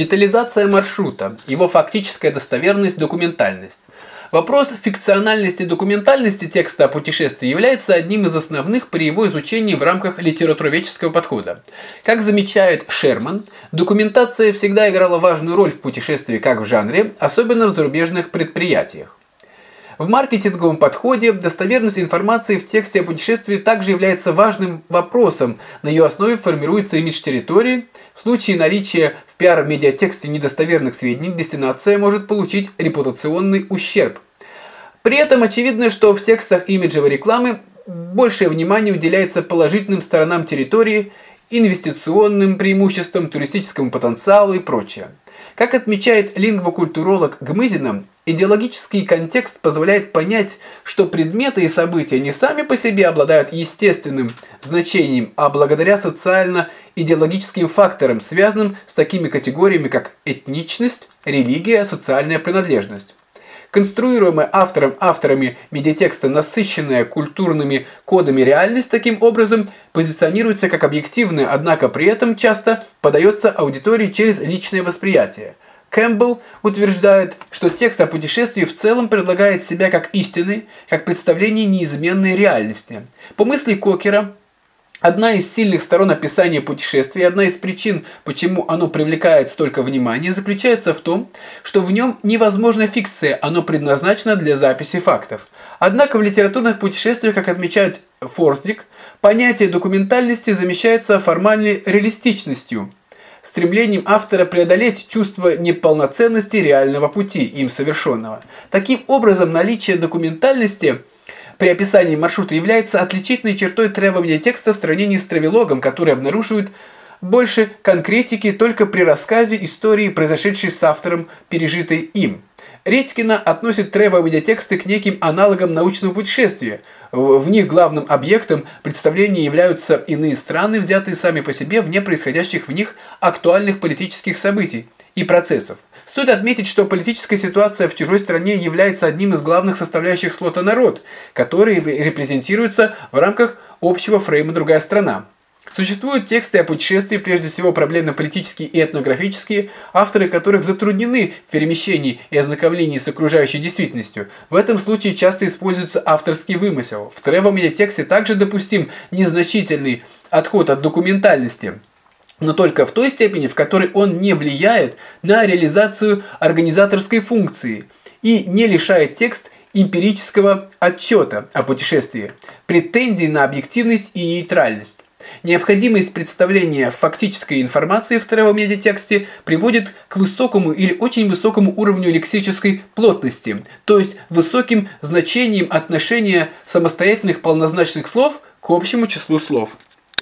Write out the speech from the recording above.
Детализация маршрута, его фактическая достоверность, документальность. Вопрос фикциональности и документальности текста о путешествии является одним из основных при его изучении в рамках литературоведческого подхода. Как замечает Шерман, документация всегда играла важную роль в путешествии как в жанре, особенно в зарубежных предприятиях. В маркетинговом подходе достоверность информации в тексте о путешествии также является важным вопросом. На ее основе формируется имидж территории. В случае наличия в пиар-медиатексте недостоверных сведений, дестинация может получить репутационный ущерб. При этом очевидно, что в текстах имиджевой рекламы большее внимание уделяется положительным сторонам территории, инвестиционным преимуществам, туристическому потенциалу и прочее. Как отмечает лингвокультуролог Гмызина, идеологический контекст позволяет понять, что предметы и события не сами по себе обладают естественным значением, а благодаря социально-идеологическим факторам, связанным с такими категориями, как этничность, религия, социальная принадлежность. Конструируемая автором авторами медиатекста насыщенная культурными кодами реальность таким образом позиционируется как объективная, однако при этом часто подается аудитории через личное восприятие. Кэмпбелл утверждает, что текст о путешествии в целом предлагает себя как истины, как представление неизменной реальности. По мысли Кокера, Одна из сильных сторон описания путешествия, одна из причин, почему оно привлекает столько внимания, заключается в том, что в нем невозможна фикция, оно предназначено для записи фактов. Однако в литературных путешествиях, как отмечает Форсдик, понятие документальности замещается формальной реалистичностью, стремлением автора преодолеть чувство неполноценности реального пути, им совершенного. Таким образом, наличие документальности – при описании маршрута является отличительной чертой требования текста в сравнении с травелогом, который обнаруживает больше конкретики только при рассказе истории, произошедшей с автором, пережитой им. Редькина относит требования текста к неким аналогам научного путешествия. В них главным объектом представления являются иные страны, взятые сами по себе вне происходящих в них актуальных политических событий и процессов. Стоит отметить, что политическая ситуация в чужой стране является одним из главных составляющих слота народ, который репрезентируется в рамках общего фрейма «другая страна». Существуют тексты о путешествии, прежде всего проблемно-политические и этнографические, авторы которых затруднены в перемещении и ознакомлении с окружающей действительностью. В этом случае часто используется авторский вымысел. В тревел-медиатексте также допустим незначительный отход от документальности – но только в той степени, в которой он не влияет на реализацию организаторской функции и не лишает текст эмпирического отчета о путешествии, претензий на объективность и нейтральность. Необходимость представления фактической информации в тревел-медиатексте приводит к высокому или очень высокому уровню лексической плотности, то есть высоким значением отношения самостоятельных полнозначных слов к общему числу слов.